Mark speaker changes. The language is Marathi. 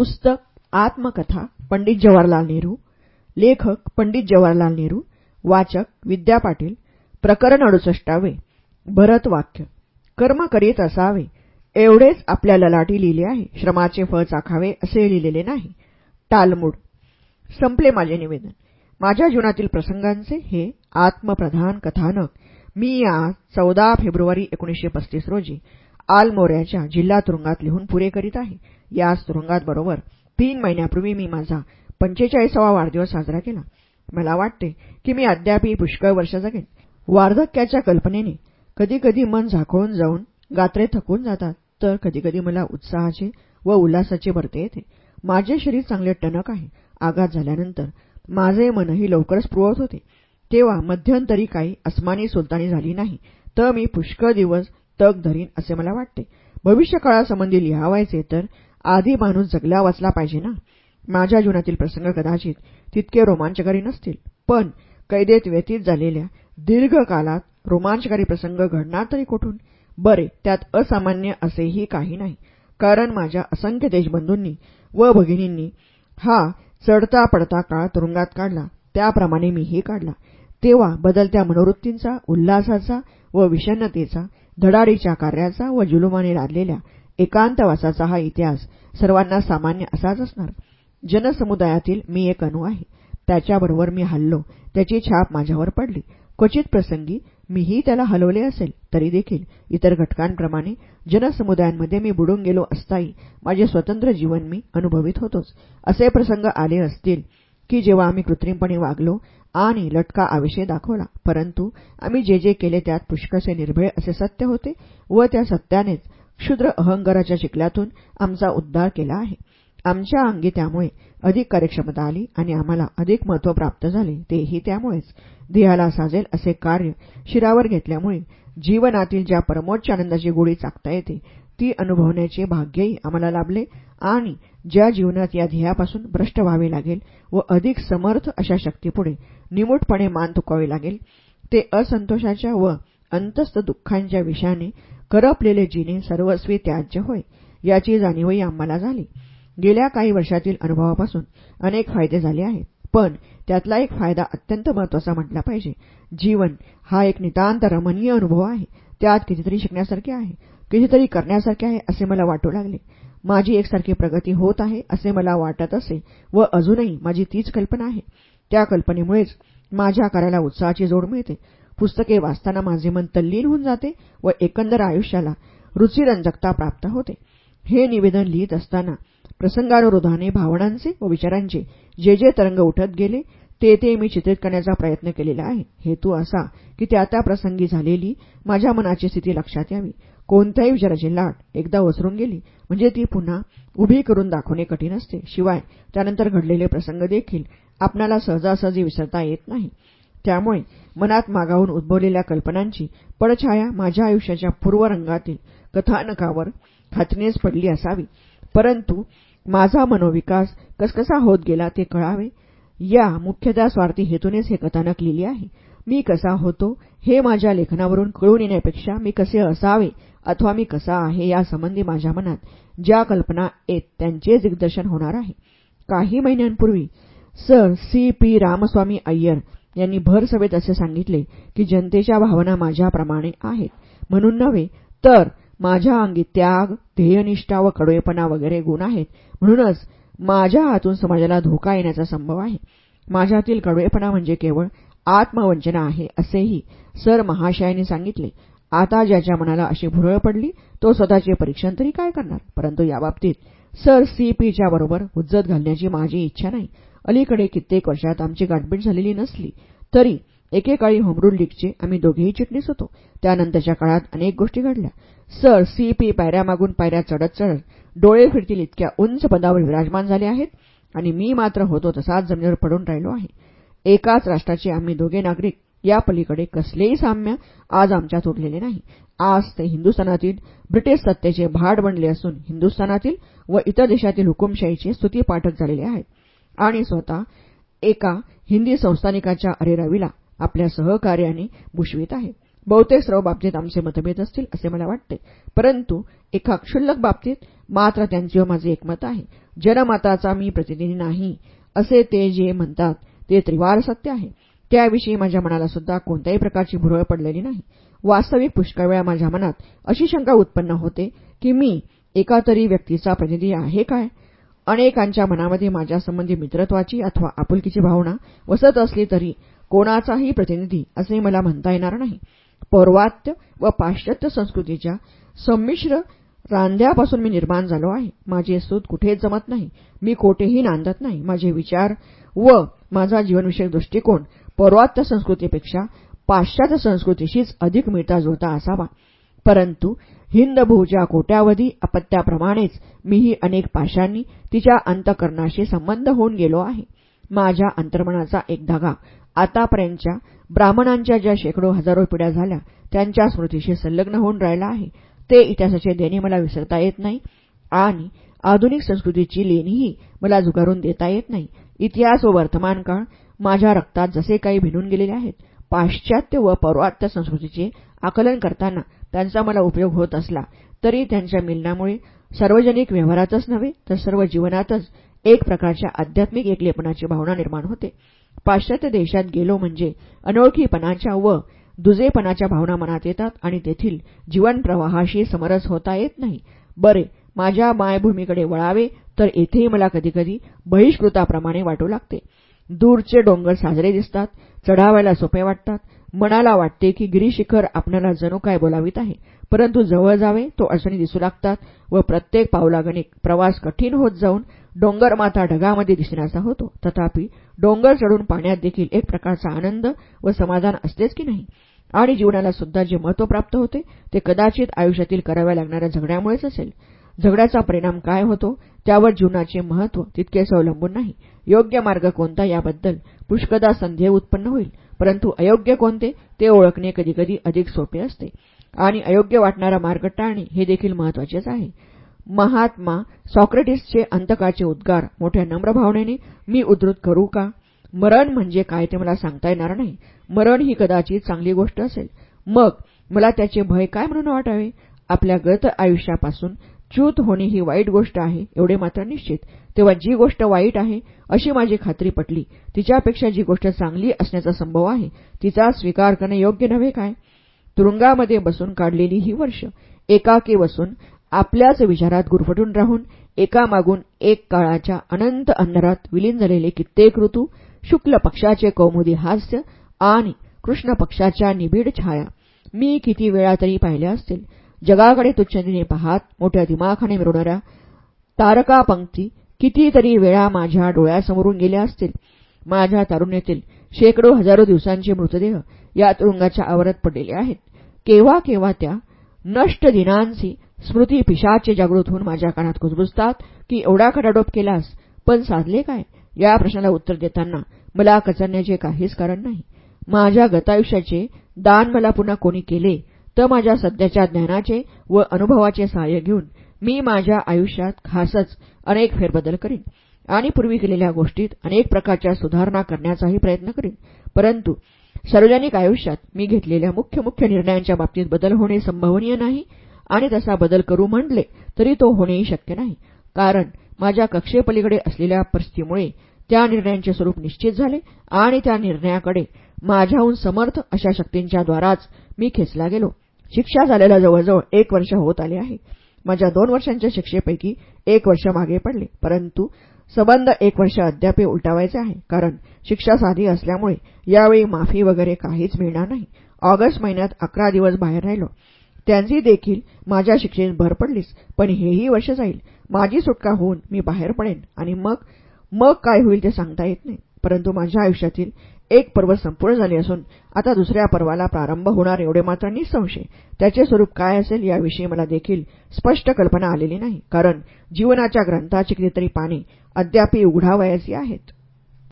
Speaker 1: पुस्तक आत्मकथा पंडित जवाहरलाल नेहरू लेखक पंडित जवाहरलाल नेहरू वाचक विद्या पाटील प्रकरण अडुसष्टावे भरत वाक्य. कर्म करीत असावे एवढेच आपल्या ललाटी लिहिले आहे श्रमाचे फळ चाखावे असे लिहिलेले नाही. टालमूड. संपले माझे निवेदन. माझ्या जीवनातील प्रसंगांचे हे आत्मप्रधान कथानक मी आज चौदा फेब्रुवारी एकोणीसशे पस्तीस रोजी आलमोऱ्याच्या जिल्हा तुरुंगात लिहून पुरे करीत आहे. याच तुरुंगात बरोबर तीन महिन्यापूर्वी मी माझा पंचेचाळीसावा वाढदिवस साजरा केला. मला वाटते की मी अद्यापही पुष्कळ वर्ष जगेन. वार्धक्याच्या कल्पनेने कधीकधी मन झाकळून जाऊन गात्रे थकून जातात तर कधीकधी मला उत्साहाचे व उल्हासाचे भरते येते. माझे शरीर चांगले टणक आहे. आघात झाल्यानंतर माझे मनही लवकरच पुरवत होते. तेव्हा मध्यंतरी काही अस्मानी सुलतानी झाली नाही तर मी पुष्कळ दिवस तग धरीन असे मला वाटते. भविष्यकाळासंबंधी लिहावायचे तर आधी माणूस जगला वाचला पाहिजे ना. माझ्या जीवनातील प्रसंग कदाचित तितके रोमांचकारी नसतील. पण कैदेत व्यतीत झालेल्या दीर्घकाळात रोमांचकारी प्रसंग घडणार तरी कुठून? बरे त्यात असामान्य असेही काही नाही. कारण माझ्या असंख्य देशबंधूंनी व भगिनींनी हा चढता पडता काळ तुरुंगात काढला. त्याप्रमाणे मीही काढला. तेव्हा बदलत्या मनोवृत्तींचा उल्हासाचा व विषन्नतेचा धडाडीच्या कार्याचा व जुलुमाने लादलेल्या एकांतवासाचा हा इतिहास सर्वांना सामान्य असाच असणार. जनसमुदायातील मी एक अणू आहे. त्याच्याबरोबर मी हल्लो. त्याची छाप माझ्यावर पडली. क्वचित प्रसंगी मीही त्याला हलवले असेल तरी देखील इतर घटकांप्रमाणे जनसमुदायांमध्ये मी बुडून गेलो असताही माझे स्वतंत्र जीवन मी अनुभवित होतोच. असे प्रसंग आले असतील की जेव्हा आम्ही कृत्रिमपणे वागलो आणि लटका आविषय दाखवला परंतु आम्ही जे जे केले त्यात पुष्कळसे निर्भय असे सत्य होते व त्या सत्यानेच क्षुद्र अहंकाराच्या चिखल्यातून आमचा उद्धार केला आहे. आमच्या अंगी त्यामुळे अधिक कार्यक्षमता आली आणि आम्हाला अधिक महत्त्व प्राप्त झाले. तेही त्यामुळेच देहाला साजेल असे कार्य शिरावर घेतल्यामुळे जीवनातील ज्या परमोच्च आनंदाची गोळी चाकता येते ती अनुभवण्याचे भाग्यही आम्हाला लाभले आणि ज्या जीवनात या ध्येयापासून भ्रष्ट व्हावे लागेल व अधिक समर्थ अशा शक्तीपुढे निमूटपणे मान तुकावे लागेल ते असंतोषाच्या व अंतस्थ दुःखांच्या विषयाने करपलेले जिने सर्वस्वी त्याज्य होय. याची जाणीवही आम्हाला झाली. गेल्या काही वर्षातील अनुभवापासून अनेक फायदे झाले आहेत. पण त्यातला एक फायदा अत्यंत महत्त्वाचा म्हटला पाहिजे. जीवन हा एक नितांत रमणीय अनुभव आहे. त्यात कितीतरी शिकण्यासारखे आहे. कितीतरी करण्यासारखे आहे असे मला वाटू लागले. माझी एकसारखी प्रगती होत आहे असे मला वाटत असे व अजूनही माझी तीच कल्पना आहे. त्या कल्पनेमुळेच माझ्या कार्याला उत्साहाची जोड मिळते. पुस्तके वाचताना माझे मन तल्लीन होऊन जाते व एकंदर आयुष्याला रुचिरंजकता प्राप्त होते. हे निवेदन लिहित असताना प्रसंगानुरोधाने भावनांचे व विचारांचे जे जे तरंग उठत गेले ते ते मी चित्रित करण्याचा प्रयत्न केलेला आहे. हेतू असा की त्या त्या प्रसंगी झालेली माझ्या मनाची स्थिती लक्षात यावी. कोणत्याही विचाराची लाट एकदा ओसरून गेली म्हणजे ती पुन्हा उभी करून दाखवणे कठीण असते. शिवाय त्यानंतर घडलेले प्रसंग देखील आपणाला सहजासहजी विसरता येत नाही. त्यामुळे मनात मागावून उद्भवलेल्या कल्पनांची पडछाया माझ्या आयुष्याच्या पूर्वरंगातील कथानकावर खात्रीनेच पडली असावी. परंतु माझा मनोविकास कसकसा होत गेला ते कळावे. या मुख्यतः स्वार्थी हेतूनेच हे कथानक लिहिले आहे. मी कसा होतो हे माझ्या लेखनावरून कळून येण्यापेक्षा मी कसे असावे अथवा मी कसा आहे यासंबंधी माझ्या मनात ज्या कल्पना येत त्यांचे दिग्दर्शन होणार आहे. काही महिन्यांपूर्वी sir C P Ramaswamy Iyer यांनी भरसभेत असे सांगितले की जनतेच्या भावना माझ्याप्रमाणे आहेत. म्हणून नव्हे तर माझ्या अंगी त्याग ध्येयनिष्ठा व कडवेपणा वगैरे गुण आहेत. म्हणूनच माझ्या हातून समाजाला धोका येण्याचा संभव आहे. माझ्यातील कडवेपणा म्हणजे केवळ आत्मवंचना आहे असेही सर महाशयांनी सांगितले. आता ज्याच्या मनाला अशी भुरळ पडली तो स्वतःचे परीक्षण तरी काय करणार? परंतु याबाबतीत सर सी पीच्या बरोबर हुज्जत घालण्याची माझी इच्छा नाही. अलीकडे कित्येक वर्षात आमची गाठभेट झालेली नसली तरी एकेकाळी होमरूल लीगचे आम्ही दोघेही चिटणीस होतो. त्यानंतरच्या काळात अनेक गोष्टी घडल्या. सर सी पी पायऱ्यामागून पायऱ्या चढत चढत डोळे फिरतील इतक्या उंच पदावर विराजमान झाले आहेत आणि मी मात्र होतो तसाच जमिनीवर पडून राहिलो आहे. एकाच राष्ट्राचे आम्ही दोघे नागरिक या पलीकडे कसलेही साम्य आज आमच्यात उरलेले नाही. आज ते हिंदुस्थानातील ब्रिटिश सत्तेचे भाड बनले असून हिंदुस्थानातील व इतर देशातील हुकुमशाहीचे स्तुतीपाठक झालेले आहेत. आणि स्वतः एका हिंदी संस्थानिकाच्या अरेरावीला आपल्या सहकार्याने बुशवीत आहे. बहुतेक सर्व बाबतीत आमचे मतभेद असतील असे मला वाटते. परंतु एका क्षुल्लक बाबतीत मात्र त्यांचे माझे एकमत आहे. जनमताचा मी प्रतिनिधी नाही असे ते जे म्हणतात ते त्रिवार सत्य आहे. त्याविषयी माझ्या मनाला सुद्धा कोणत्याही प्रकारची भुरळ पडलेली नाही. वास्तविक पुष्कळ वेळा माझ्या मनात अशी शंका उत्पन्न होते की मी एका तरी व्यक्तीचा प्रतिनिधी आहे काय? अनेकांच्या मनामध्ये माझ्यासंबंधी मित्रत्वाची अथवा आपुलकीची भावना वसत असली तरी कोणाचाही प्रतिनिधी असे मला म्हणता येणार नाही. पौर्वात्य व पाश्चात्य संस्कृतीच्या संमिश्र रांध्यापासून मी निर्माण झालो आहे. माझे सूत कुठेच जमत नाही. मी कोठेही नांदत नाही. माझे विचार व माझा जीवनविषयक दृष्टिकोन पौर्वात्य संस्कृतीपेक्षा पाश्चात्य संस्कृतीशीच अधिक मिळता जुळता असावा. परंतु हिंदभूच्या कोट्यावधी अपत्याप्रमाणेच मीही अनेक पाशांनी तिच्या अंतकरणाशी संबंध होऊन गेलो आहे. माझ्या अंतर्मनाचा एक धागा आतापर्यंतच्या ब्राह्मणांच्या ज्या शेकडो हजारो पिढ्या झाल्या त्यांच्या स्मृतीशी संलग्न होऊन राहिला आहे. ते इतिहासाचे देणे मला विसरता येत नाही आणि आधुनिक संस्कृतीची लेणीही मला जुगारून देता येत नाही. इतिहास व वर्तमान काळ माझ्या रक्तात जसे काही भिनून गेलेले आहेत पाश्चात्य व पौर्वात्य संस्कृतीचे आकलन करताना त्यांचा मला उपयोग होत असला तरी त्यांच्या मिलनामुळे सार्वजनिक व्यवहारातच नव्हे तर सर्व जीवनातच एक प्रकारच्या आध्यात्मिक एकलेपणाची भावना निर्माण होते. पाश्चात्य देशात गेलो म्हणजे अनोळखीपणाच्या व दुजेपणाच्या भावना मनात येतात आणि तेथील जीवनप्रवाहाशी समरस होता येत नाही. बरे माझ्या मायभूमीकडे वळावे तर येथेही मला कधीकधी बहिष्कृताप्रमाणे वाटू लागते. दूरचे डोंगर साजरे दिसतात चढावायला सोपे वाटतात मनाला वाटते की गिरीशिखर आपल्याला जणू काय बोलावीत आहे. परंतु जवळ जावे तो अडचणी दिसू लागतात व प्रत्येक पावलागणिक प्रवास कठीण होत जाऊन डोंगरमाथा ढगामध्ये दिसण्याचा होतो. तथापि डोंगर चढून पाण्यात देखील एक प्रकारचा आनंद व समाधान असतेच की नाही? आणि जीवनाला सुद्धा जे महत्त्व प्राप्त होते ते कदाचित आयुष्यातील कराव्या लागणाऱ्या झगड्यामुळेच असेल. झगड्याचा परिणाम काय होतो त्यावर जीवनाचे महत्त्व तितकेच अवलंबून नाही. योग्य मार्ग कोणता याबद्दल पुष्कदा संदेह उत्पन्न होईल. परंतु अयोग्य कोणते ते ओळखणे कधीकधी अधिक सोपे असते. आणि अयोग्य वाटणारा मार्ग टाळणे हे देखील महत्वाचेच आहे. महात्मा सॉक्रेटिसचे अंतकाचे उद्गार मोठ्या नम्र भावनेने मी उद्धृत करू का? मरण म्हणजे काय ते मला सांगता येणार नाही. मरण ही कदाचित चांगली गोष्ट असेल. मग मला त्याचे भय काय म्हणून वाटावे? आपल्या गत आयुष्यापासून च्यूत होणे ही वाईट गोष्ट आहे एवढे मात्र निश्चित. तेव्हा जी गोष्ट वाईट आहे अशी माझी खात्री पटली. तिच्यापेक्षा जी गोष्ट चांगली असण्याचा संभव आहे तिचा स्वीकार करणे योग्य नव्हे काय? तुरुंगामध्ये बसून काढलेली ही वर्ष एकाकी बसून आपल्याच विचारात गुरफटून राहून एकामागून एक काळाच्या अनंत अंधारात विलीन झालेले कित्येक ऋतू शुक्ल पक्षाचे कौमुदी हास्य आणि कृष्ण पक्षाच्या निबिड छाया. मी किती वेळा तरी पाहिल्या असतील जगाकडे तुच्छतेने पाहात मोठ्या दिमाखाने मिरवणाऱ्या तारकापंक्ती कितीतरी वेळा माझ्या डोळ्यासमोरून गेल्या असतील. माझ्या तारुण्यातील शेकडो हजारो दिवसांचे मृतदेह या तुरुंगाच्या आवरत पडलेले आहेत. केव्हा केव्हा त्या नष्ट दिनांची स्मृती पिशाचे जागृत होऊन माझ्या कानात कुजबुजतात की एवढा खडाडोप केलास पण साधले काय? या प्रश्नाला उत्तर देताना मला कचरण्याचे काहीच कारण नाही. माझ्या गतायुष्याचे दान मला पुन्हा कोणी केले? तर माझ्या सध्याच्या ज्ञानाचे व अनुभवाचे सहाय्य घेऊन मी माझ्या आयुष्यात खासच अनेक फेरबदल करीन आणि पूर्वी केलेल्या गोष्टीत अनेक प्रकारच्या सुधारणा करण्याचाही प्रयत्न करीन. परंतु सार्वजनिक आयुष्यात मी घेतलेल्या मुख्य मुख्य निर्णयांच्या बाबतीत बदल होणे संभवनीय नाही आणि तसा बदल करू म्हटले तरी तो होणेही शक्य नाही. कारण माझ्या कक्षेपलीकडे असलेल्या परिस्थितीमुळे त्या निर्णयांचे स्वरूप निश्चित झाले आणि त्या निर्णयाकडे माझ्याहून समर्थ अशा शक्तींच्या द्वाराच मी खेचला गेलो. शिक्षा झालेला जवळजवळ एक वर्ष होत आले आहे. माझ्या दोन वर्षांच्या शिक्षेपैकी एक वर्ष मागे पडले परंतु संबंध एक वर्ष अद्याप उलटावायचे आहे कारण शिक्षा साधी असल्यामुळे यावेळी माफी वगैरे काहीच मिळणार नाही. ऑगस्ट महिन्यात अकरा दिवस बाहेर राहिलो. त्यांची देखील माझ्या शिक्षेत भर पडलीच पण हेही वर्ष जाईल. माझी सुटका होऊन मी बाहेर पडेन आणि मग मग काय होईल ते सांगता येत नाही. परंतु माझ्या आयुष्यातील एक पर्व संपूर्ण झाले असून आता दुसऱ्या पर्वाला प्रारंभ होणार एवढे मात्र निसंशय. त्याचे स्वरूप काय असेल याविषयी मला देखील स्पष्ट कल्पना आलेली नाही. कारण जीवनाच्या ग्रंथाची कितीतरी पाने अद्याप उघडावयाची आहेत.